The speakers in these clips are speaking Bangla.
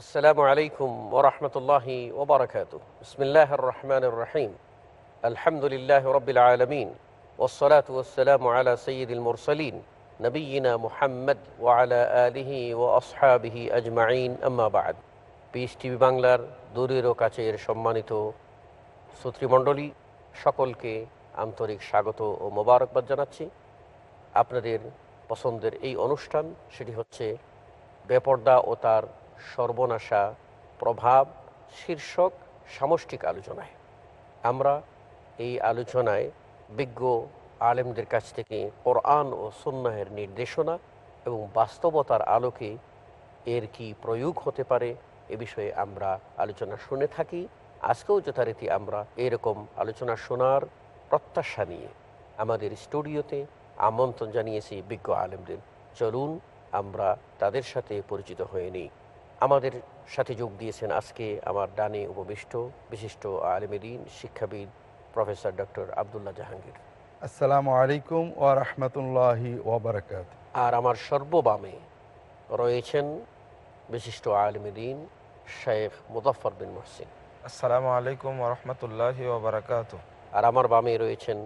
আসসালামু আলাইকুম ওরহমতুল্লাহি ওবরাকাত বিসমিল্লাহ রহমান রহিম। আলহামদুলিল্লাহ রবিল আলমিন। ওসলাত ওসালাম আলা সঈদুল মুরসলিন। নবীনা মুহাম্মদ ওয়ালা আলিহি ও আসহাবিহি আজমাইন। আম্মাবাদ পিস টিভি বাংলার দূরের ও কাছের সম্মানিত শ্রোতৃমণ্ডলী, সকলকে আন্তরিক স্বাগত ও মোবারকবাদ জানাচ্ছি। আপনাদের পছন্দের এই অনুষ্ঠান, সেটি হচ্ছে বেপর্দা ও তার সর্বনাশা প্রভাব, শীর্ষক সামষ্টিক আলোচনায়। আমরা এই আলোচনায় বিজ্ঞ আলেমদের কাছ থেকে কোরআন ও সুন্নাহের নির্দেশনা এবং বাস্তবতার আলোকে এর কি প্রয়োগ হতে পারে এ বিষয়ে আমরা আলোচনা শুনে থাকি। আজকেও যথারীতি আমরা এরকম আলোচনা শোনার প্রত্যাশা নিয়ে আমাদের স্টুডিওতে আমন্ত্রণ জানিয়েছি বিজ্ঞ আলেমদের। চলুন, আমরা তাদের সাথে পরিচিত হয়ে নিই। আমাদের সাথে যোগ দিয়েছেন আজকে আমার ডানে উপবিষ্ট বিশিষ্ট আলেমেদিন শিক্ষাবিদ প্রফেসর ডক্টর আবদুল্লাহ জাহাঙ্গীর। আসসালামু আলাইকুম ওয়া রাহমাতুল্লাহি ওয়া বারাকাত আর আমার সর্ববামে রয়েছেন বিশিষ্ট আলেমেদিন শেখ মুজফর বিন মহসিন। আসসালামু আলাইকুম ওরহমতুল্লাহি ওবরাকাত আর আমার বামে রয়েছেন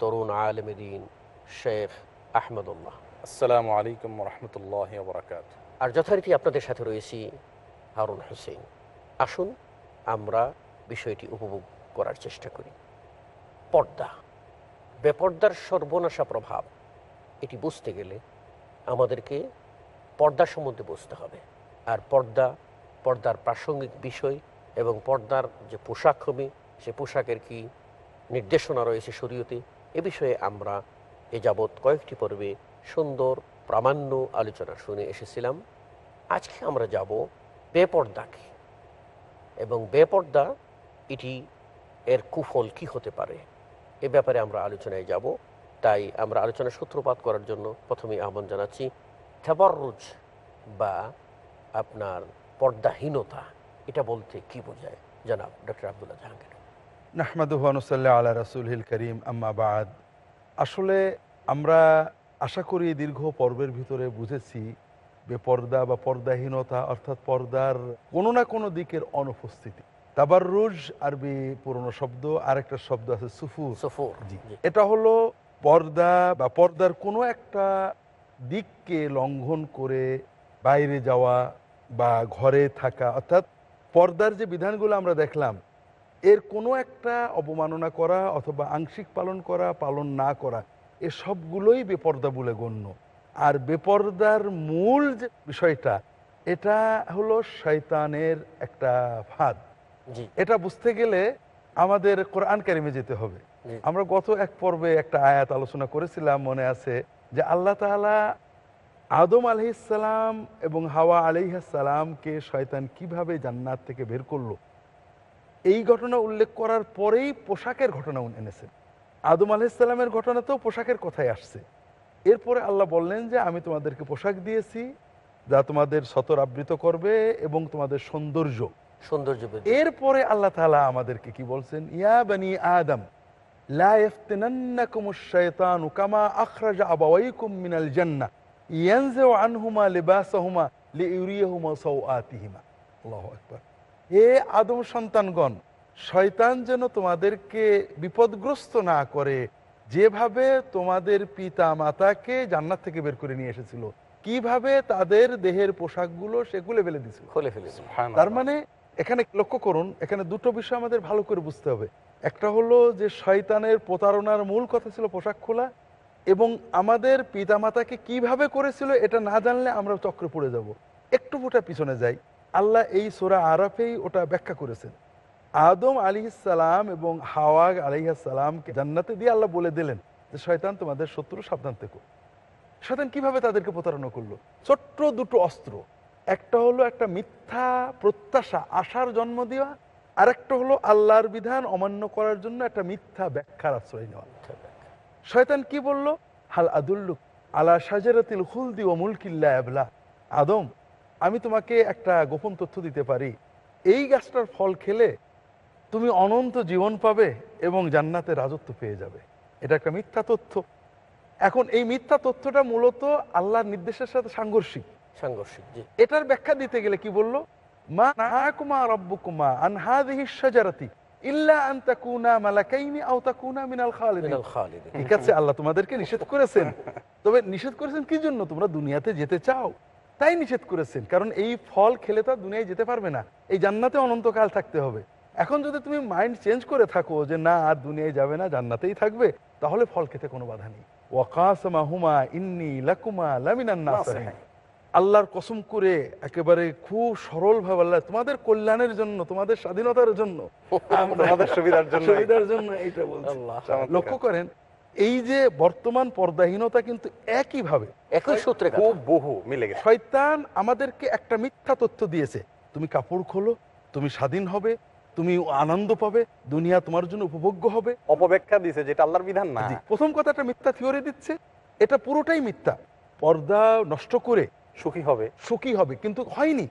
তরুণ আলেমেদিন শেখ আহমদুল্লাহ। আসসালামু আলাইকুম রহমতুল্লাহ বরকাত আর যথারীতি আপনাদের সাথে রয়েছি হারুন হোসেন। আসুন, আমরা বিষয়টি উপভোগ করার চেষ্টা করি। পর্দা, বেপর্দার সর্বনাশা প্রভাব, এটি বুঝতে গেলে আমাদেরকে পর্দা সম্বন্ধে বুঝতে হবে। আর পর্দা, পর্দার প্রাসঙ্গিক বিষয় এবং পর্দার যে পোশাক হবে, সে পোশাকের কি নির্দেশনা রয়েছে শরীয়তে, এ বিষয়ে আমরা এ যাবৎ কয়েকটি পর্বে সুন্দর প্রামাণ্য আলোচনা শুনে এসেছিলাম, আজকে আমরা যাব বেপর্দাকে। এবং বেপর্দা, এটি এর কুফল কি হতে পারে? এ ব্যাপারে আমরা আলোচনায় যাব। তাই আমরা আলোচনা সূত্রপাত করার জন্য প্রথমে আহ্বান জানাচ্ছি থাবারুজ বা আপনার পর্দাহীনতা, এটা বলতে কি বোঝায়? জানাব ডক্টর আবদুল্লাহ জাহাঙ্গীর। নাহমাদুহানুসাল্লাহ আল্লাহ রাসুল হিল করিম, আম্মা বাদ। আসলে আমরা আশা করি দীর্ঘ পর্বের ভিতরে বুঝেছি বেপর্দা বা পর্দাহীনতা অর্থাৎ পর্দার কোনো না কোনো দিকের অনুপস্থিতি। তাবার রুজ আরবি পুরনো শব্দ আরেকটা শব্দ আছে সুফুর। সফর এটা হলো পর্দা বা পর্দার কোনো একটা দিককে লঙ্ঘন করে বাইরে যাওয়া বা ঘরে থাকা। অর্থাৎ পর্দার যে বিধানগুলো আমরা দেখলাম এর কোনো একটা অবমাননা করা অথবা আংশিক পালন করা পালন না করা এ সবগুলোই বেপর্দা বলে গণ্য। আর বেপর্দার মূল যে বিষয়টা এটা হলো শয়তানের একটা ফাঁদ। এটা বুঝতে গেলে আমাদের কোরআন কারিমে যেতে হবে। আমরা গত এক পর্বে একটা আয়াত আলোচনা করেছিলাম মনে আছে যে আল্লাহ তাআলা আদম আলহিসাল্লাম এবং হাওয়া আলিহাসাল্লামকে শয়তান কীভাবে জান্নাত থেকে বের করল এই ঘটনা উল্লেখ করার পরেই পোশাকের ঘটনা এনেছেন। আদম আলহিসাল্লামের ঘটনাতেও পোশাকের কথাই আসছে। এরপরে আল্লাহ বললেন যে আমি তোমাদেরকে পোশাক দিয়েছি যা তোমাদের সতর আবৃত করবে এবং তোমাদের সৌন্দর্য। সৌন্দর্য এরপরে আল্লাহ তাআলা আমাদেরকে কি বলছেন? ইয়া বানি আদম আদম সন্তানগণ শয়তান যেন তোমাদেরকে বিপদগ্রস্ত না করে যেভাবে তোমাদের পিতা মাতাকে জান্নাত থেকে বের করে নিয়ে এসেছিল কীভাবে তাদের দেহের পোশাকগুলো সেগুলো ফেলে দিছিল খুলে ফেলেছে তার মানে এখানে লক্ষ্য করুন এখানে দুটো বিষয় আমাদের ভালো করে বুঝতে হবে। একটা হলো যে শয়তানের প্রতারণার মূল কথা ছিল পোশাক খোলা এবং আমাদের পিতামাতাকে কীভাবে করেছিল এটা না জানলে আমরা চক্রে পড়ে যাব। একটু ফোটা পিছনে যাই। আল্লাহ এই সোরা আরাফেই ওটা ব্যাখ্যা করেছেন। আদম আলী সালাম এবং হাওয়াগ আলিহাসালামকে জান্নাতে দিয়ে আল্লাহ বলে দিলেন যে শয়তান তোমাদের শত্রু সাবধান থেকো। শয়তান কীভাবে তাদেরকে প্রতারণা করল? ছোট্ট দুটো অস্ত্র। একটা হলো একটা মিথ্যা প্রত্যাশা আশার জন্ম দেওয়া। আর একটা হলো আল্লাহর বিধান অমান্য করার জন্য একটা মিথ্যা ব্যাখ্যার আশ্রয় নেওয়া। শয়তান কি বলল? হাল আদুল্লুক আলা সাজারাতিল হুলদি ও মুলকিল্লা এবলা আদম আমি তোমাকে একটা গোপন তথ্য দিতে পারি। এই গাছটার ফল খেলে তুমি অনন্ত জীবন পাবে এবং জান্নাতে রাজত্ব পেয়ে যাবে। এটা একটা মিথ্যা তথ্য। এখন এই মিথ্যা তথ্যটা মূলত আল্লাহর নির্দেশের সাথে সাংঘর্ষিক। সাংঘর্ষিক এটার ব্যাখ্যা দিতে গেলে কি বলল? মা নাহাকুমা রব্বুকুমা আন শাজারাতি ইল্লা আন তাকুনা মালাকাইনি আও তাকুনা মিনাল খালিদিন। ঠিক আছে আল্লাহ তোমাদেরকে নিষেধ করেছেন। তবে নিষেধ করেছেন কি জন্য? তোমরা দুনিয়াতে যেতে চাও। তাই নিষেধ করেছেন। কারণ এই ফল খেলে তো দুনিয়ায় যেতে পারবে না। এই জান্নাতে অনন্তকাল থাকতে হবে। এখন যদি তুমি মাইন্ড চেঞ্জ করে থাকো যে না আর দুনিয়ায় যাবে না জান্নাতেই থাকবে তাহলে ফল খেতে কোনো বাধা নেই। ওয়াকাসমা ইন্নি লাকুমা লামিনান নাসিহিন। আল্লাহর কসম করে একেবারে খুব সরল ভাবে আল্লাহ তোমাদের কল্যাণের জন্য তোমাদের স্বাধীনতার জন্য তোমাদের সুবিধার জন্য সুবিধার জন্য এইটা বলছি। লক্ষ্য করেন এই যে বর্তমান পর্দাহীনতা কিন্তু একই ভাবে একই সূত্রে খুব বহু মিলে গেছে। শয়তান আমাদেরকে একটা মিথ্যা তথ্য দিয়েছে তুমি কাপড় খোলো তুমি স্বাধীন হবে তুমি আনন্দ পাবে দুনিয়া তোমার জন্য উপভোগ্য হবে। অপব্যাখ্যা দিছে যেটা আল্লাহর বিধান না। প্রথম কথাটা মিথ্যা থিওরি দিচ্ছে এটা পুরোটাই মিথ্যা। পর্দা নষ্ট করে সুখী হবে। সুখী হবে কিন্তু হয়নি।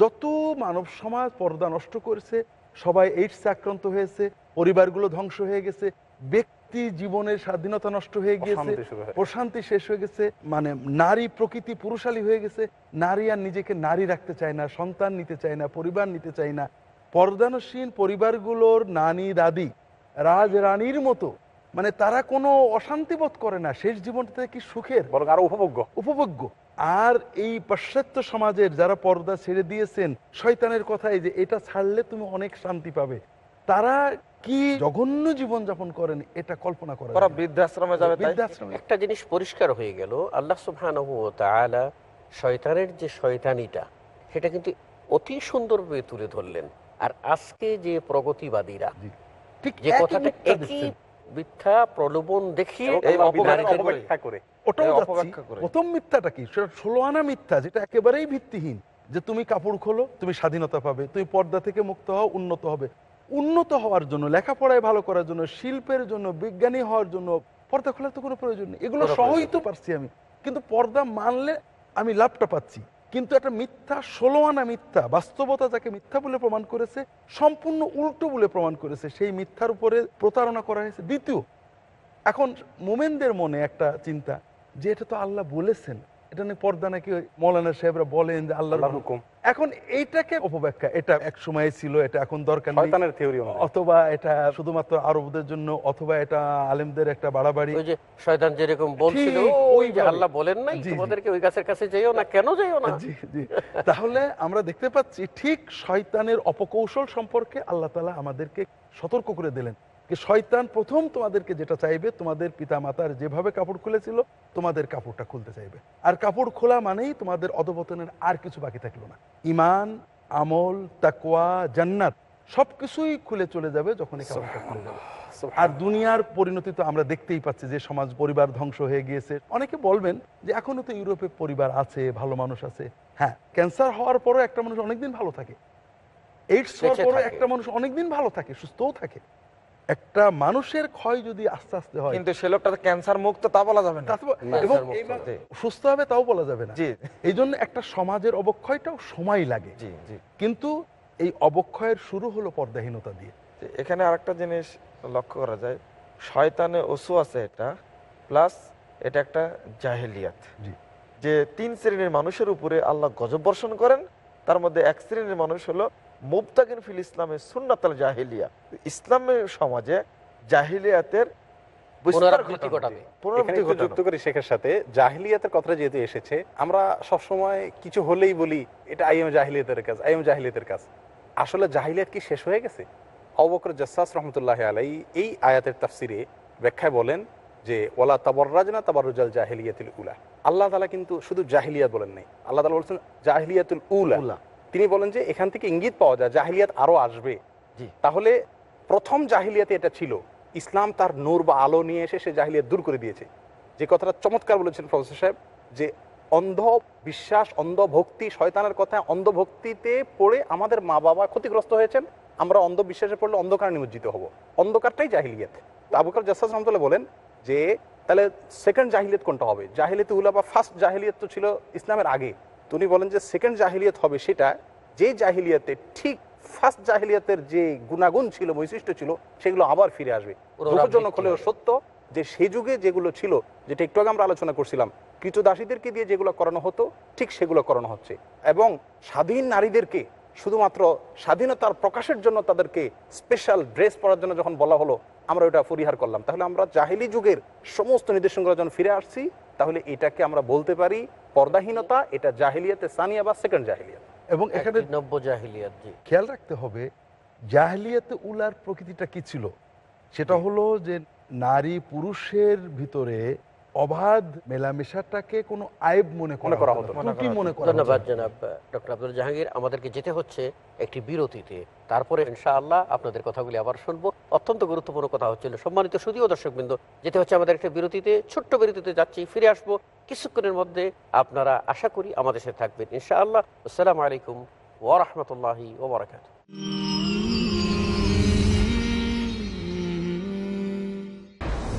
যত মানব সমাজ পর্দা নষ্ট করেছে সবাই এইডস আক্রান্ত হয়েছে পরিবারগুলো ধ্বংস হয়ে গেছে ব্যক্তি জীবনের স্বাধীনতা নষ্ট হয়ে গিয়েছে প্রশান্তি শেষ হয়ে গেছে মানে নারী প্রকৃতি পুরুষালী হয়ে গেছে নারী আর নিজেকে নারী রাখতে চায় না সন্তান নিতে চায় না পরিবার নিতে চায় না পর্দানসীন পরিবারগুলোর নানি দাদি রাজ রানীর মতো মানে তারা কোনো অশান্তি বোধ করে না শেষ জীবনটা কি সুখের? বরং আরও উপভোগ্য। উপভোগ্য। আর এই পাশ্চাত্য সমাজের যারা পর্দা ছেড়ে দিয়েছেন শয়তানের কথাই যে এটা ছাড়লে তুমি অনেক শান্তি পাবে। তারা কি জঘন্য জীবন যাপন করেন এটা কল্পনা করা ওরা যায় না। বৃদ্ধাশ্রমে যাবে তাই? বৃদ্ধাশ্রমে। একটা জিনিস পরিষ্কার হয়ে গেল আল্লাহ সুবহানাহু ওয়া তাআলা শয়তানের যে শয়তানিটা সেটা কিন্তু অতি সুন্দরভাবে তুলে ধরলেন। আর আজকে যে প্রগতিবাদীরা ঠিক যে কথাটা একই মিথ্যা প্রলোভন দেখিয়ে অপব্যাখ্যা করে। ওটাও। অপব্যাখ্যা করে। প্রথম মিথ্যাটা কি? সেটা ষোলো আনা মিথ্যা যেটা একেবারেই ভিত্তিহীন। যে তুমি কাপড় খোলো তুমি স্বাধীনতা পাবে। তুমি পর্দা থেকে মুক্ত হও উন্নত হবে। উন্নত হওয়ার জন্য লেখাপড়ায় ভালো করার জন্য শিল্পের জন্য বিজ্ঞানী হওয়ার জন্য পর্দা খোলার তো কোনো প্রয়োজন নেই। এগুলো সহই তো পারছি আমি। কিন্তু পর্দা মানলে আমি লাভটা পাচ্ছি। কিন্তু একটা মিথ্যা ষোলো আনা মিথ্যা, বাস্তবতা যাকে মিথ্যা বলে প্রমাণ করেছে, সম্পূর্ণ উল্টো বলে প্রমাণ করেছে। সেই মিথ্যার উপরে প্রতারণা করা হয়েছে। দ্বিতীয়, এখন মোমেনদের মনে একটা চিন্তা যে এটা তো আল্লাহ বলেছেন। এটা নিয়ে পর্দা নাকি মৌলানা সাহেবরা বলেন যে আল্লাহর আল্লাহর হুকুম। এখন এইটাকে অপব্যাখ্যা এটা এক সময় ছিল এটা এখন দরকার শয়তানের থিওরি অথবা এটা শুধুমাত্র আরবদের জন্য অথবা এটা আলেমদের একটা বাড়াবাড়ি। ওই যে শয়তান যেরকম বলছিল ওই যে আল্লাহ বলেন নাই। তোমাদেরকে ওই গাছের কাছে যেও না কেন যেও না? জি জি। তাহলে আমরা দেখতে পাচ্ছি ঠিক শয়তানের অপকৌশল সম্পর্কে আল্লাহ তালা আমাদেরকে সতর্ক করে দিলেন। শয়তান প্রথম তোমাদেরকে যেটা চাইবে তোমাদের পিতা মাতার যেভাবে কাপড় খুলেছিল তোমাদের কাপড়টা খুলতে চাইবে। আর কাপড় খোলা মানেই তোমাদের অধপতনের আর কিছু বাকি থাকল না। ইমান আমল তাকওয়া জান্নাত সবকিছুই খুলে চলে যাবে যখন এই কাপড়টা খুলে যাবে। আর দুনিয়ার পরিণতি তো আমরা দেখতেই পাচ্ছি যে সমাজ পরিবার ধ্বংস হয়ে গিয়েছে। অনেকে বলবেন যে এখনও তো ইউরোপে পরিবার আছে ভালো মানুষ আছে। হ্যাঁ ক্যান্সার হওয়ার পরও একটা মানুষ অনেকদিন ভালো থাকে। এইডস হওয়ার পরও একটা মানুষ অনেকদিন ভালো থাকে সুস্থও থাকে। একটা মানুষের ক্ষয় যদি আস্তে আস্তে হয় কিন্তু সে লোকটা ক্যান্সার মুক্ত তা বলা যাবে না। এবং। সুস্থ হবে তাও বলা যাবে না। এই জন্য একটা সমাজের অবক্ষয়টাও সময় লাগে। জি জি। কিন্তু এই অবক্ষয়ের শুরু হলো পর্দাহীনতা দিয়ে। যে এখানে আরেকটা জিনিস লক্ষ্য করা যায়। শয়তানে ওসু আছে এটা প্লাস এটা একটা জাহেলিয়াত। জি। যে তিন শ্রেণির মানুষের উপরে আল্লাহ গজব বর্ষণ করেন তার মধ্যে এক শ্রেণির মানুষ হলো মুবতাকিন ফিল ইসলামের সুন্নাতাল জাহিলিয়া। ইসলামের সমাজে জাহিলিয়াতের। যুক্ত করি শেখের সাথে যেহেতু এসেছে আমরা সবসময় কিছু হলেই বলি এটা আইএম জাহিলিয়াতের কাজ আইএম জাহিলিয়াতের কাজ। আসলে জাহিলিয়াত কি শেষ হয়ে গেছে? অবকর জাসাস রহমতুল্লাহ আলাই এই আয়াতের তাফসিরে ব্যাখ্যায় বলেন যে ওলা তাবরাজনা তাবারুজাল জাহিলিয়াতুল উলা। আল্লাহ তালা কিন্তু শুধু জাহিলিয়াত বলেন নাই। আল্লাহ তালা বলছেন জাহিলিয়াতুল উলা। উলা। তিনি বলেন যে এখান থেকে ইঙ্গিত পাওয়া যায় জাহিলিয়াত আরও আসবে। জি। তাহলে প্রথম জাহিলিয়াতে এটা ছিল। ইসলাম তার নূর বা আলো নিয়ে এসে সে জাহিলিয়াত দূর করে দিয়েছে। যে কথাটা চমৎকার বলেছেন প্রফেসর সাহেব যে অন্ধ বিশ্বাস অন্ধ ভক্তি শয়তানের কথা অন্ধ ভক্তিতে পড়ে আমাদের মা বাবা ক্ষতিগ্রস্ত হয়েছেন। আমরা অন্ধবিশ্বাসে পড়লে অন্ধকার নিমজ্জিত হব। অন্ধকারটাই জাহিলিয়াত। তো আবুকার জাসাস রহমতুল্লাহ বলেন যে তাহলে সেকেন্ড জাহিলিয়াত কোনটা হবে? জাহিলিয়ত উলা বা ফার্স্ট জাহিলিয়াত তো ছিল ইসলামের আগে। তো উনি বলেন যে সেকেন্ড জাহিলিয়ত হবে সেটা যে জাহিলিয়াতে ঠিক ফার্স্ট জাহিলিয়াতের যে গুণাগুণ ছিল বৈশিষ্ট্য ছিল সেগুলো আবার ফিরে আসবে। দুঃখজনক হলেও সত্য যে সেই যুগে যেগুলো ছিল যেটা একটু আগে আমরা আলোচনা করছিলাম কৃতদাসীদেরকে দিয়ে যেগুলো করানো হতো ঠিক সেগুলো করানো হচ্ছে। এবং স্বাধীন নারীদেরকে শুধুমাত্র স্বাধীনতার প্রকাশের জন্য তাদেরকে স্পেশাল ড্রেস পরার জন্য যখন বলা হলো আমরা ওটা পরিহার করলাম। তাহলে আমরা জাহিলি যুগের সমস্ত নির্দেশনগুলো যখন ফিরে আসছি। তাহলে এটাকে আমরা বলতে পারি পর্দাহীনতা এটা জাহিলিয়াতে সানিয়া বা সেকেন্ড জাহিলিয়াত। এবং এখানে নব্য জাহিলিয়াত খেয়াল রাখতে হবে জাহিলিয়াতে উলার প্রকৃতিটা কি ছিল? সেটা হলো যে নারী পুরুষের ভিতরে অবাধ মেলামেশাটাকে কোনো আয়েব মনে করা করা হতো ত্রুটি মনে করা ধন্যবাদ। জনাব ডক্টর আব্দুল জাহাঙ্গীর। আমাদেরকে যেতে হচ্ছে একটি বিরতিতে। তারপরে ইনশাআল্লাহ আপনাদের কথাগুলি আবার শুনব। অত্যন্ত গুরুত্বপূর্ণ কথা হচ্ছিল। সম্মানিত সুদীয় দর্শকবৃন্দ যেতে হচ্ছে আমাদের একটা বিরতিতে, ছোট্ট বিরতিতে যাচ্ছি, ফিরে আসব। কিছুক্ষণের মধ্যে আপনারা আশা করি আমাদের সাথে থাকবেন। ইনশাআল্লাহ। আসসালামু আলাইকুম ওরহমতুল্লাহি ওবরাকাত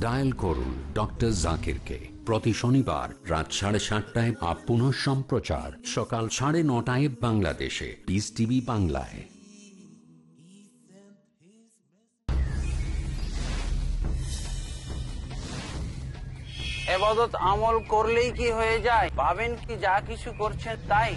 dial করুন ডক্টর জাকিরকে প্রতি শনিবার রাত সাড়ে সাতটায় আপ পুনঃ সম্প্রচার সকাল সাড়ে নটায় বাংলাদেশে। পিস টিভি বাংলায়। এবাদত আমল করলেই কি হয়ে যায়? পাবেন কি যা কিছু করছেন তাই?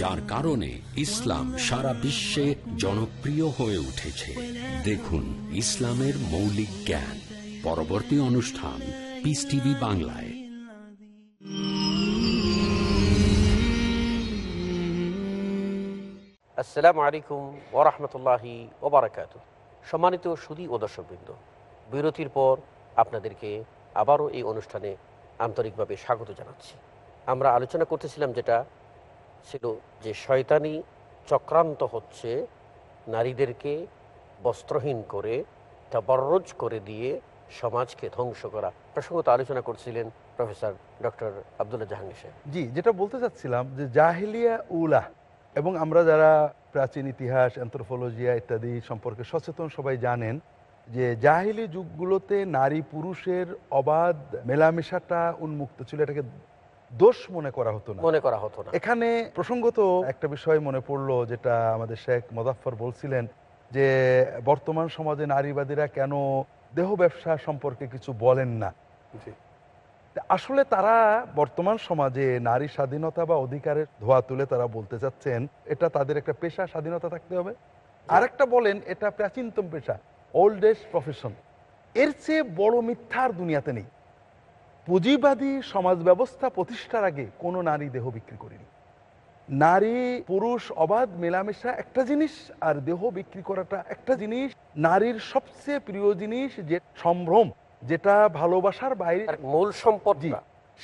যার কারণে ইসলাম সারা বিশ্বে জনপ্রিয় হয়ে উঠেছে। দেখুন ইসলামের মৌলিক জ্ঞান। পরবর্তী অনুষ্ঠান পিস টিভি বাংলায়। আসসালামু আলাইকুম ওরহমতুল্লাহি ওবরাকাত সম্মানিত সুদী ও দর্শকবৃন্দ, বিরতির পর আপনাদেরকে আবারও এই অনুষ্ঠানে আন্তরিকভাবে স্বাগত জানাচ্ছি। আমরা আলোচনা করতেছিলাম যেটা ছিল যে শয়তানি চক্রান্ত হচ্ছে নারীদেরকে বস্ত্রহীন করে, তাবরজ করে দিয়ে সমাজকে ধ্বংস করা। প্রসঙ্গত আলোচনা করছিলেন প্রফেসর ডক্টর আবদুল্লাহ জাহাঙ্গীর সাহেব। জি, যেটা বলতে চাচ্ছিলাম যে জাহিলিয়া উলা এবং আমরা যারা প্রাচীন ইতিহাস অ্যান্থ্রোপোলজিয়া ইত্যাদি সম্পর্কে সচেতন সবাই জানেন যে জাহিলি যুগগুলোতে নারী পুরুষের অবাধ মেলামেশাটা উন্মুক্ত ছিল। এটাকে দোষ মনে করা হতো না। মনে করা হতো না। এখানে প্রসঙ্গত একটা বিষয় মনে পড়ল যেটা আমাদের শেখ মোজাফফর বলছিলেন যে বর্তমান সমাজে নারীবাদীরা কেন দেহ ব্যবসা সম্পর্কে কিছু বলেন না? আসলে তারা বর্তমান সমাজে নারী স্বাধীনতা বা অধিকারের ধোয়া তুলে তারা বলতে চাচ্ছেন এটা তাদের একটা পেশা স্বাধীনতা থাকতে হবে। আরেকটা বলেন এটা প্রাচীনতম পেশা ওল্ড এজ প্রফেশন এর চেয়ে বড় মিথ্যার দুনিয়াতে নেই। পুঁজিবাদী সমাজ ব্যবস্থা প্রতিষ্ঠার আগে কোনো নারী দেহ বিক্রি করেনি। নারী পুরুষ অবাধ মেলামেশা একটা জিনিস আর দেহ বিক্রি করাটা একটা জিনিস। নারীর সবচেয়ে প্রিয় জিনিস যে সম্ভ্রম যেটা ভালোবাসার বাইরে মূল সম্পদ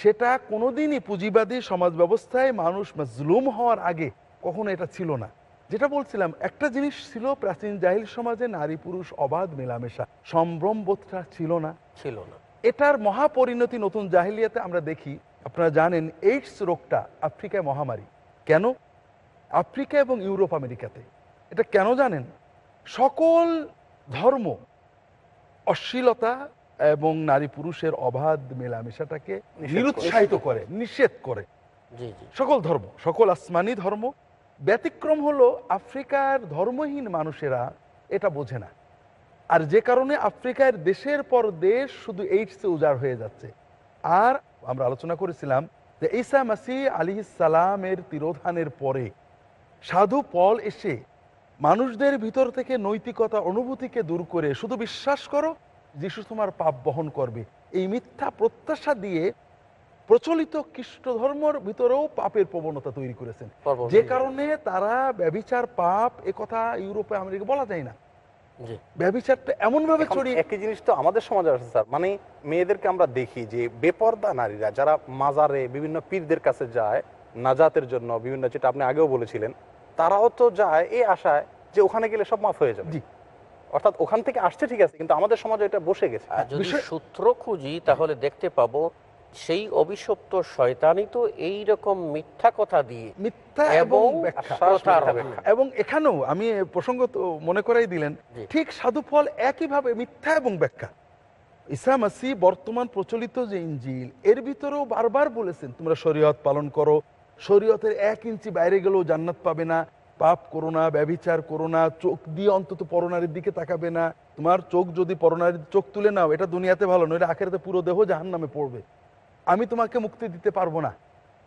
সেটা কোনোদিনই পুঁজিবাদী সমাজ ব্যবস্থায় মানুষ মজলুম হওয়ার আগে কখনো এটা ছিল না। যেটা বলছিলাম একটা জিনিস ছিল প্রাচীন জাহিল সমাজে নারী পুরুষ অবাধ মেলামেশা। সম্ভ্রম বোধটা ছিল না। ছিল না। এটার মহাপরিণতি নতুন জাহিলিয়াতে আমরা দেখি। আপনারা জানেন এইডস রোগটা আফ্রিকায় মহামারী। কেন? আফ্রিকা এবং ইউরোপ আমেরিকাতে। এটা কেন জানেন? সকল ধর্ম অশ্লীলতা এবং নারী পুরুষের অবাধ মেলামেশাটাকে নিরুৎসাহিত করে। নিষেধ করে। সকল ধর্ম সকল আসমানি ধর্ম ব্যতিক্রম হলো আফ্রিকার ধর্মহীন মানুষেরা এটা বোঝে না। আর যে কারণে আফ্রিকার দেশের পর দেশ শুধু এইডসে উজাড় হয়ে যাচ্ছে। আর আমরা আলোচনা করেছিলাম যে ঈসা মাসি আলি সালামের তিরোধানের পরে সাধু পল এসে মানুষদের ভিতর থেকে নৈতিকতা অনুভূতিকে দূর করে শুধু বিশ্বাস করো যিশু তোমার পাপ বহন করবে। এই মিথ্যা প্রত্যাশা দিয়ে প্রচলিত খ্রিস্ট ধর্মর ভিতরেও পাপের প্রবণতা তৈরি করেছেন। যে কারণে তারা ব্যবিচার পাপ এ কথা ইউরোপে আমেরিকা বলা যায় না। ব্যবিচারটা এমন ভাবে ছড়িয়ে একই জিনিস তো আমাদের সমাজে আছে স্যার। মানে মেয়েদেরকে আমরা দেখি যে বেপর্দা নারীরা যারা মাজারে বিভিন্ন পীরদের কাছে যায় নাজাতের জন্য বিভিন্ন যেটা আপনি আগেও বলেছিলেন তারাও তো যায় এই আশায় যে ওখানে গেলে সব মাফ হয়ে যাবে। অর্থাৎ ওখান থেকে আসছে ঠিক আছে কিন্তু আমাদের সমাজে এটা বসে গেছে। আর যদি সূত্র খুঁজি তাহলে দেখতে পাবো সেই অভিশপ্ত শয়তানি তো এই রকম মিথ্যা কথা দিয়ে মিথ্যা এবং এবং এখানেও আমি প্রসঙ্গ মনে করাই দিলেন ঠিক সাধু ফল একইভাবে মিথ্যা এবং ব্যাখ্যা। ঈসা মাসি বর্তমান প্রচলিত যে ইঞ্জিল এর ভিতরেও বারবার বলেছেন তোমরা শরীয়ত পালন করো। শরীয়তের এক ইঞ্চি বাইরে গেলেও জান্নাত পাবে না। পাপ করো না ব্যবিচার করো না চোখ দিয়ে অন্তত পরনারীর দিকে তাকাবে না। তোমার চোখ যদি পরনারীর চোখ তুলে নাও এটা দুনিয়াতে ভালো নয় এটা আখেরাতে পুরো দেহ জাহান নামে পড়বে। আমি তোমাকে মুক্তি দিতে পারব না।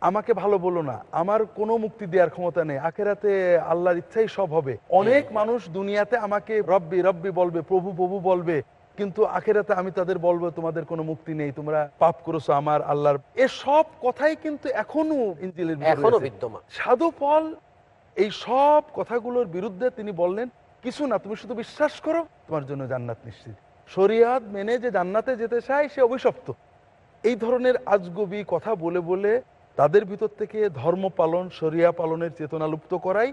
আমাকে ভালো বলো না। আমার কোনো মুক্তি দেওয়ার ক্ষমতা নেই। আখেরাতে আল্লাহর ইচ্ছাই সব হবে। অনেক মানুষ দুনিয়াতে আমাকে রব্বি রব্বি বলবে প্রভু প্রভু বলবে। কিন্তু আখেরাতে আমি তাদের বলব তোমাদের কোনো মুক্তি নেই। তোমরা পাপ করেছ আমার আল্লাহর। এ সব কথাই কিন্তু এখনও ইঞ্জিলের এখনও বিদ্যমান। সাধু ফল এই সব কথাগুলোর বিরুদ্ধে তিনি বললেন কিছু না তুমি শুধু বিশ্বাস করো তোমার জন্য জান্নাত নিশ্চিত। শরিয়াত মেনে যে জান্নাতে যেতে চায় সে অভিশপ্ত। এই ধরনের আজগবি কথা বলে বলে তাদের ভিতর থেকে ধর্ম পালন শরিয়া পালনের চেতনা লুপ্ত করাই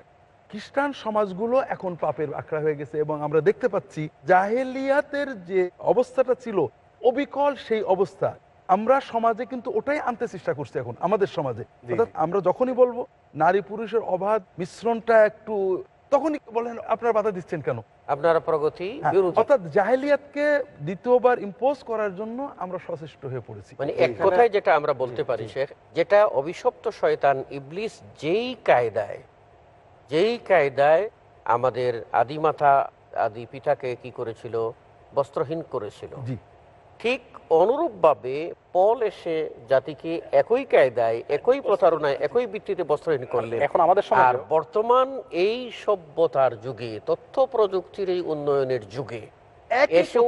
খ্রিস্টান সমাজগুলো এখন পাপের আখড়া হয়ে গেছে এবং আমরা দেখতে পাচ্ছি জাহেলিয়াতের যে অবস্থাটা ছিল অবিকল সেই অবস্থা। আমরা সমাজে কিন্তু ওটাই আনতে চেষ্টা করছি এখন আমাদের সমাজে। অর্থাৎ আমরা যখনই বলব নারী পুরুষের অবাধ মিশ্রণটা একটু তখনই বলেন আপনারা বাধা দিচ্ছেন কেন? আপনারা প্রগতি হ্যাঁ, অর্থাৎ জাহেলিয়াতকে দ্বিতীয়বার ইম্পোজ করার জন্য আমরা সচেষ্ট হয়ে পড়েছি। মানে এক কথায় যেটা আমরা বলতে পারি শেখ যেটা অভিশপ্ত শয়তান ইবলিস যেই কায়দায় যেই কায়দায় আমাদের আদিমাথা আদি পিতাকে কি করেছিল? বস্ত্রহীন করেছিল। ঠিক অনুরূপভাবে পল এসে জাতিকে একই কায়দায় একই প্রতারণায় একই ভিত্তিতে বস্ত্রহীন করলেন। এখন আমাদের আর বর্তমান এই সভ্যতার যুগে তথ্য প্রযুক্তির এই উন্নয়নের যুগে এসেও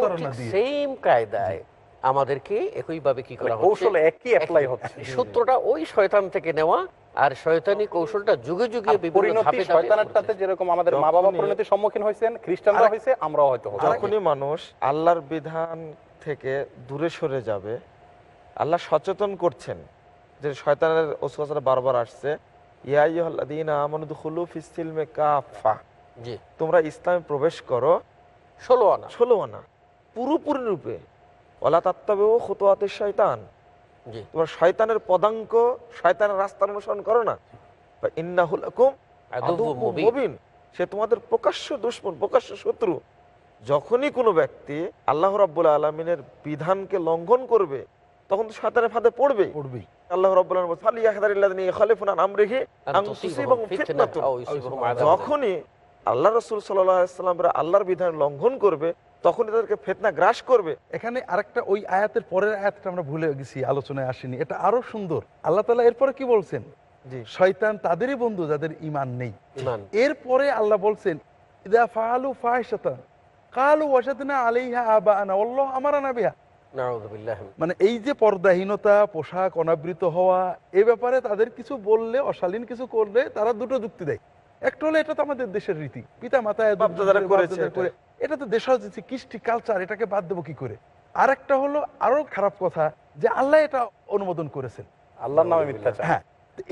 সেম কায়দায় আমাদেরকে একইভাবে কি করা হচ্ছে? কৌশলে একই apply হচ্ছে। সূত্রটা ওই শয়তান থেকে নেওয়া আর শয়তানি কৌশলটা যুগে যুগে বিভিন্ন শয়তানেরটাতে যেরকম আমাদের মা বাবা যখনই- পরিণতির সম্মুখীন হয়েছেন খ্রিস্টানরা হয়েছে আমরাও হয়তো যখনই মানুষ আল্লাহর বিধান থেকে দূরে সরে যাবে। আল্লাহ সচেতন করছেন যে শয়তানের ওসওয়াসা বারবার আসছে। তোমরা ইসলামে প্রবেশ করো। ষোলো আনা। ষোলো আনা। পুরোপুরি রূপে ওলা তাত্তাবেও খতোয়াতে শয়তান। তোমার শয়তানের পদাঙ্ক শয়তানের রাস্তার অনুসরণ করো না। ইন্নাহুল। সে তোমাদের প্রকাশ্য দুশ্মন প্রকাশ্য শত্রু। যখনই কোনো ব্যক্তি আল্লাহ রাব্বুল আলমিনের বিধানকে লঙ্ঘন করবে তখন তো শয়তানের ফাঁদে পড়বে পড়বেই। আল্লাহ গ্রাস করবে। এখানে আরেকটা ওই আয়াতের পরের আয়াতটা আমরা ভুলে গেছি আলোচনায় আসেনি। এটা আরও সুন্দর। আল্লাহ তালা এরপরে কি বলছেন? শয়তান তাদেরই বন্ধু যাদের ইমান নেই। এরপরে আল্লাহ বলছেন ইদা কালু ওয়াশাদনা আলাইহা আবাআনা আল্লাহ আমারানা বিহা নাউযুবিল্লাহ মানে এই যে পর্দাহীনতা পোশাক অনাবৃত হওয়া এ ব্যাপারে তাদের কিছু বললে অশালীন কিছু করলে তারা দুটো যুক্তি দেয়। একটা হলো এটা তো আমাদের দেশের রীতি। পিতা মাতা এটা। তো দেশ কৃষ্টি কালচার এটাকে বাদ দেবো কি করে? আর একটা হলো আরও খারাপ কথা যে আল্লাহ এটা অনুমোদন করেছেন। আল্লাহর নামে মিথ্যাচার। হ্যাঁ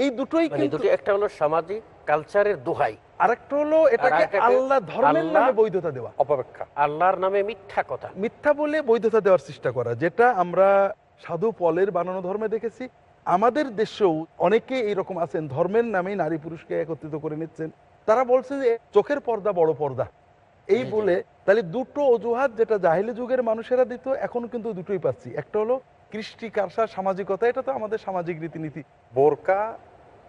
এই দুটোই মানে কিন্তু একটা হলো সামাজিক কালচারের দোহাই। আরেকটা হলো এটাকে আল্লাহ ধর্মের নামে বৈধতা দেওয়া। অপেক্ষা আল্লাহর নামে মিথ্যা কথা। মিথ্যা বলে বৈধতা দেওয়ার চেষ্টা করা যেটা আমরা সাধু পলের বানানো ধর্মে দেখেছি। আমাদের দেশেও অনেকে এইরকম আছেন ধর্মের নামে নারী পুরুষকে একত্রিত করে নিচ্ছেন। তারা বলছে যে চোখের পর্দা বড় পর্দা। এই বলে তাহলে দুটো অজুহাত যেটা জাহিলি যুগের মানুষেরা দিত এখন কিন্তু দুটোই পাচ্ছি। একটা হলো কৃষ্টি কারসার সামাজিকতা এটা তো আমাদের সামাজিক রীতিনীতি। বোরকা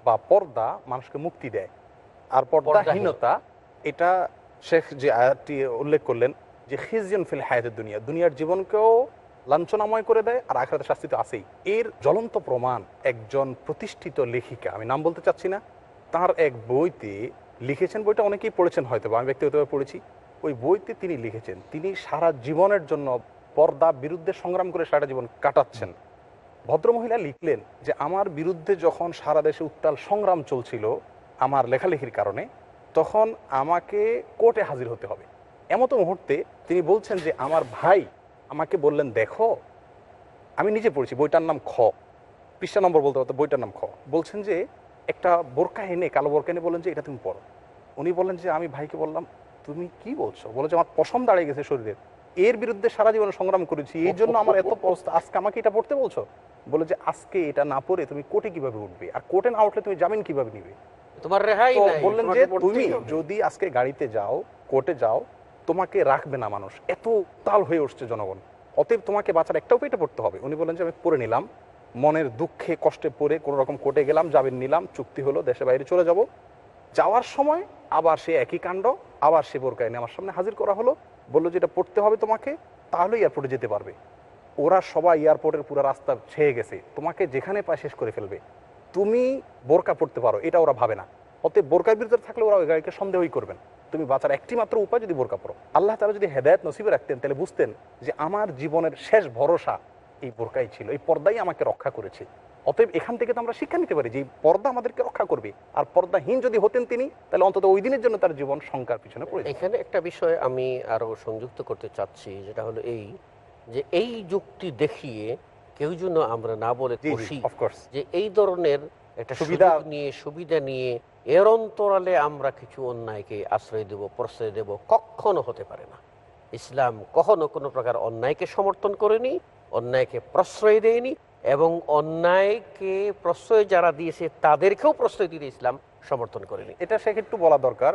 বা পর্দা মানুষকে মুক্তি দেয়। আর পর্দাহীনতা এটা শেখ যে আয়াতটি উল্লেখ করলেন যে খিজিয়ন ফিল হায়াতের দুনিয়া। দুনিয়ার জীবনকেও লাঞ্ছনাময় করে দেয় আর আখরাতের শাস্তি তো আছেই। এর জ্বলন্ত প্রমাণ একজন প্রতিষ্ঠিত লেখিকা আমি নাম বলতে চাচ্ছি না তার এক বইতে লিখেছেন বইটা অনেকেই পড়েছেন হয়তো বা আমি ব্যক্তিগতভাবে পড়েছি। ওই বইতে তিনি লিখেছেন তিনি সারা জীবনের জন্য পর্দা বিরুদ্ধে সংগ্রাম করে সারা জীবন কাটাচ্ছেন। ভদ্রমহিলা লিখলেন যে, আমার বিরুদ্ধে যখন সারা দেশে উত্তাল সংগ্রাম চলছিল আমার লেখালেখির কারণে, তখন আমাকে কোর্টে হাজির হতে হবে। এমতো মুহূর্তে তিনি বলছেন যে, আমার ভাই আমাকে বললেন, দেখো, আমি নিজে পড়েছি, বইটার নাম খ। পৃষ্ঠা নম্বর বলতে পারতো, বইটার নাম খ। বলছেন যে, একটা বোরকা এনে, কালো বোরকা এনে বললেন যে, এটা তুমি পড়ো। উনি বললেন যে, আমি ভাইকে বললাম, তুমি কি বলছো? বলে যে, আমার পশম দাঁড়িয়ে গেছে শরীরের। এর বিরুদ্ধে সারা জীবন সংগ্রাম করেছি এই জন্য আমার এত অবস্থা আজকে আমাকে এটা পড়তে বলছো? বলে যে আজকে এটা না পড়ে তুমি কোর্টে কীভাবে উঠবে? আর কোর্টে না উঠলে তুমি জামিন কীভাবে নিবে? তোমার রেহাই বললেন যে তুমি যদি আজকে গাড়িতে যাও কোর্টে যাও তোমাকে রাখবে না মানুষ। এত তাল হয়ে উঠছে জনগণ। অতএব তোমাকে বাঁচার একটাও পেটে পড়তে হবে। উনি বললেন যে আমি পড়ে নিলাম। মনের দুঃখে কষ্টে পড়ে কোনো রকম কোর্টে গেলাম যাবেন নিলাম চুক্তি হলো দেশে বাইরে চলে যাব। যাওয়ার সময় আবার সে একই কাণ্ড আবার সে বোরকা এনে আমার সামনে হাজির করা হলো। বলল যে এটা পড়তে হবে তোমাকে তাহলে এয়ারপোর্টে যেতে পারবে। ওরা সবাই এয়ারপোর্টের পুরো রাস্তা ছেয়ে গেছে। তোমাকে যেখানে পায় শেষ করে ফেলবে। তুমি বোরকা পড়তে পারো, এটা ওরা ভাবে না। অতএব বোরকার বিরুদ্ধে থাকলে ওরা ওই গাড়িকে সন্দেহই করবেন তুমি বাঁচার একটি মাত্র উপায় যদি বোরকা পড়ো। আল্লাহ তারা যদি হেদায়ত নসিবে রাখতেন, তাহলে বুঝতেন যে আমার জীবনের শেষ ভরসা এই বোরকাই ছিল, এই পর্দাই আমাকে রক্ষা করেছে। অতএব এখান থেকে তো আমরা শিক্ষা নিতে পারি যে পর্দা আমাদেরকে রক্ষা করবে। আর পর্দাহীন যদি হতেন তিনি তাহলে অন্তত ওই দিনের জন্য তার জীবন শঙ্কার পিছনে পড়ে এখানে একটা বিষয় আমি আরও সংযুক্ত করতে চাচ্ছি যেটা হলো এই যে এই যুক্তি দেখিয়ে কেউ যেন আমরা না বলে খুশি যে এই ধরনের একটা সুবিধা- সুবিধা নিয়ে সুবিধা নিয়ে এর অন্তরালে আমরা কিছু অন্যায়কে আশ্রয় দেব প্রশ্রয় দেব কখনো হতে পারে না। ইসলাম কখনো কোনো প্রকার অন্যায়কে সমর্থন করেনি অন্যায়কে প্রশ্রয় দেয়নি এবং অন্যায়কে প্রশ্রয় যারা দিয়েছে তাদেরকেও প্রশ্রয় দিতে ইসলাম সমর্থন করেনি। এটা সেক্ষেত্রে বলা দরকার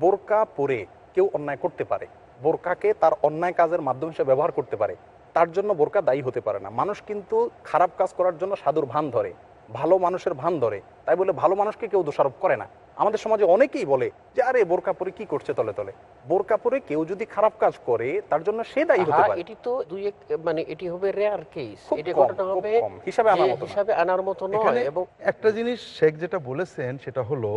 বোরকা পরে কেউ অন্যায় করতে পারে। বোরকাকে তার অন্যায় কাজের মাধ্যম হিসেবে ব্যবহার করতে পারে। তার জন্য বোরকা দায়ী হতে পারে না। মানুষ কিন্তু খারাপ কাজ করার জন্য সাধুর ভান ধরে ভালো মানুষের ভান ধরে। তাই বলে ভালো মানুষকে কেউ দোষারোপ করে না। আমাদের সমাজে অনেকেই বলে যে আরে বোরকা পরে কি করছে তলে তলে? বোরকা পরে কেউ যদি খারাপ কাজ করে তার জন্য সে দায়ী হতে পারে। এটি তো দুই এক মানে এটি হবে রেয়ার কেস এটা ঘটনা হবে হিসাবে আনার মতো হিসাবে আনার মতো নয় এবং একটা জিনিস শেখ যেটা বলেছেন সেটা হলো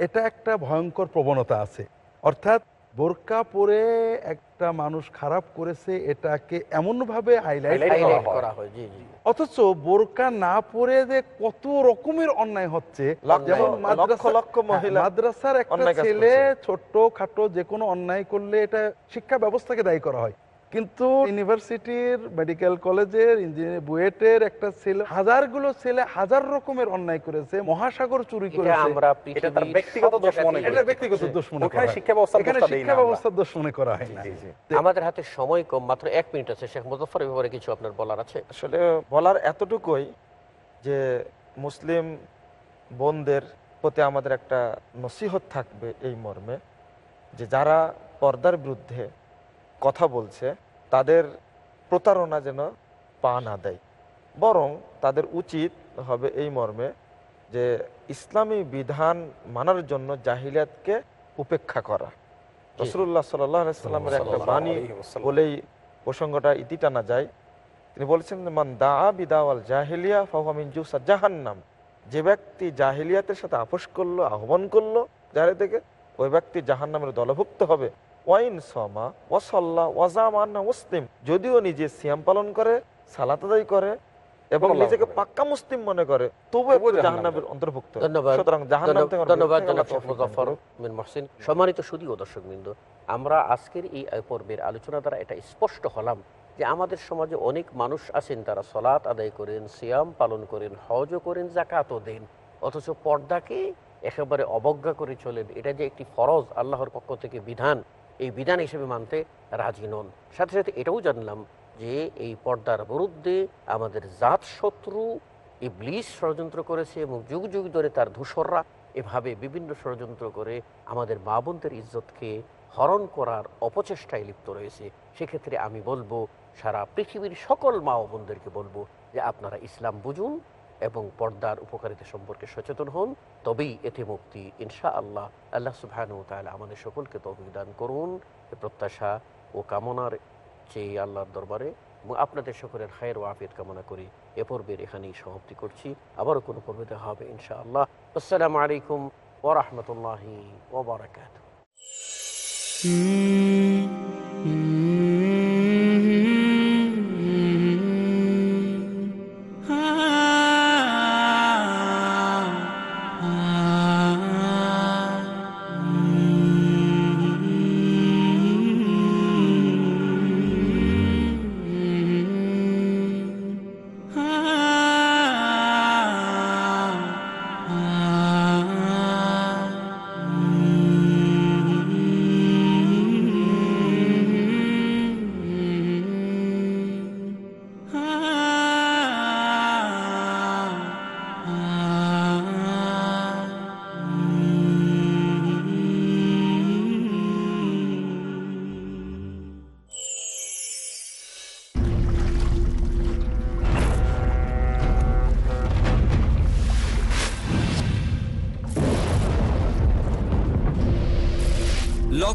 এটা একটা ভয়ঙ্কর প্রবণতা আছে। অর্থাৎ বোরকা পরে একটা মানুষ খারাপ করেছে এটাকে এমন ভাবে হাইলাইট করা হয়। অথচ বোরকা না পরে যে কত রকমের অন্যায় হচ্ছে। যেমন মাদ্রাসা- লক্ষ মহিলা মাদ্রাসার একটা ছেলে ছোট্ট ছোট খাটো যে কোনো অন্যায় করলে এটা শিক্ষা ব্যবস্থাকে দায়ী করা হয়। কিন্তু ইউনিভার্সিটির মেডিকেল কলেজের ইঞ্জিনিয়ারিং বুয়েটের একটা ছেলে হাজারগুলো ছেলে হাজার রকমের অন্যায় করেছে মহাসাগর চুরি করেছে। আমরা এটা তার ব্যক্তিগত দোষ মনে এটা ব্যক্তিগত দোষ মনে করা শিক্ষা এখানে শিক্ষা ব্যবস্থার দোষ মনে করা হয় না। আমাদের হাতে সময় কম মাত্র এক মিনিট আছে শেখ মুজফর ব্যাপারে কিছু আপনার বলার আছে? আসলে বলার এতটুকুই যে মুসলিম বোনদের প্রতি আমাদের একটা নসিহত থাকবে এই মর্মে যে যারা পর্দার বিরুদ্ধে কথা বলছে তাদের প্রতারণা যেন পা না দেয়। বরং তাদের উচিত হবে এই মর্মে যে ইসলামী বিধান মানার জন্য জাহিলিয়াতকে উপেক্ষা করা। রসুল্লাহ সাল্লামের একটা বাণী বলেই প্রসঙ্গটা ইতি টানা যায়। তিনি বলছেন মান দা বিদাওয়াল জাহিলিয়া ফাহমিন জুসা জাহান্নাম। যে ব্যক্তি জাহিলিয়াতের সাথে আপোষ করল আহ্বান করল যারে থেকে ওই ব্যক্তি জাহান্নামের দলভুক্ত হবে। ওয়াইন সমা ওয়াসাল্লা ওয়াজামান্না মুসলিম। যদিও নিজে সিয়াম পালন করে সালাত আদায় করে এবং নিজেকে পাক্কা মুসলিম মনে করে তবুও জাহান্নামের অন্তর্ভুক্ত। সুতরাং জাহান্নাম থেকে আমরা ধন্যবাদ। বিন মহসিন। সম্মানিত সুদী ও দর্শকবৃন্দ আমরা আজকের এই পর্বের আলোচনা দ্বারা এটা স্পষ্ট হলাম যে আমাদের সমাজে অনেক মানুষ আছেন তারা সলাৎ আদায় করেন সিয়াম পালন করেন হজও করেন জাকাতও দেন। অথচ পর্দাকে একেবারে অবজ্ঞা করে চলেন। এটা যে একটি ফরজ আল্লাহর পক্ষ থেকে বিধান এই বিধান হিসেবে মানতে রাজি নন। সাথে সাথে এটাও জানলাম যে এই পর্দার বিরুদ্ধে আমাদের জাত শত্রু ইবলিশ ষড়যন্ত্র করেছে এবং যুগ যুগ ধরে তার ধূসররা এভাবে বিভিন্ন ষড়যন্ত্র করে আমাদের মা ইজ্জতকে হরণ করার অপচেষ্টায় লিপ্ত রয়েছে। সেক্ষেত্রে আমি বলব, সারা পৃথিবীর সকল মা বোনদেরকে বলব যে আপনারা ইসলাম বুঝুন এবং পর্দার উপকারিতা সম্পর্কে সচেতন হন, তবেই এতে মুক্তি ইনশা আল্লাহ আল্লাহ সুবহানু তাহলে আমাদের সকলকে তৌফিক দান করুন। প্রত্যাশা ও কামনার চেয়ে আল্লাহর দরবারে আপনাদের সকলের খায়ের ও আফিয়ত কামনা করি এ পর্বের এখানেই সমাপ্তি করছি। আবারও কোনো পর্বে দেখা হবে ইনশা আল্লাহ আসসালামু আলাইকুম ওরহমতুল্লাহি ওবরাকাত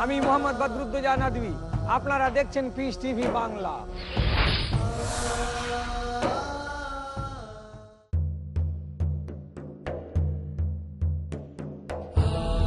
আমি মোহাম্মদ বদরুদ্দোজা আপনারা দেখছেন পিস টিভি বাংলা।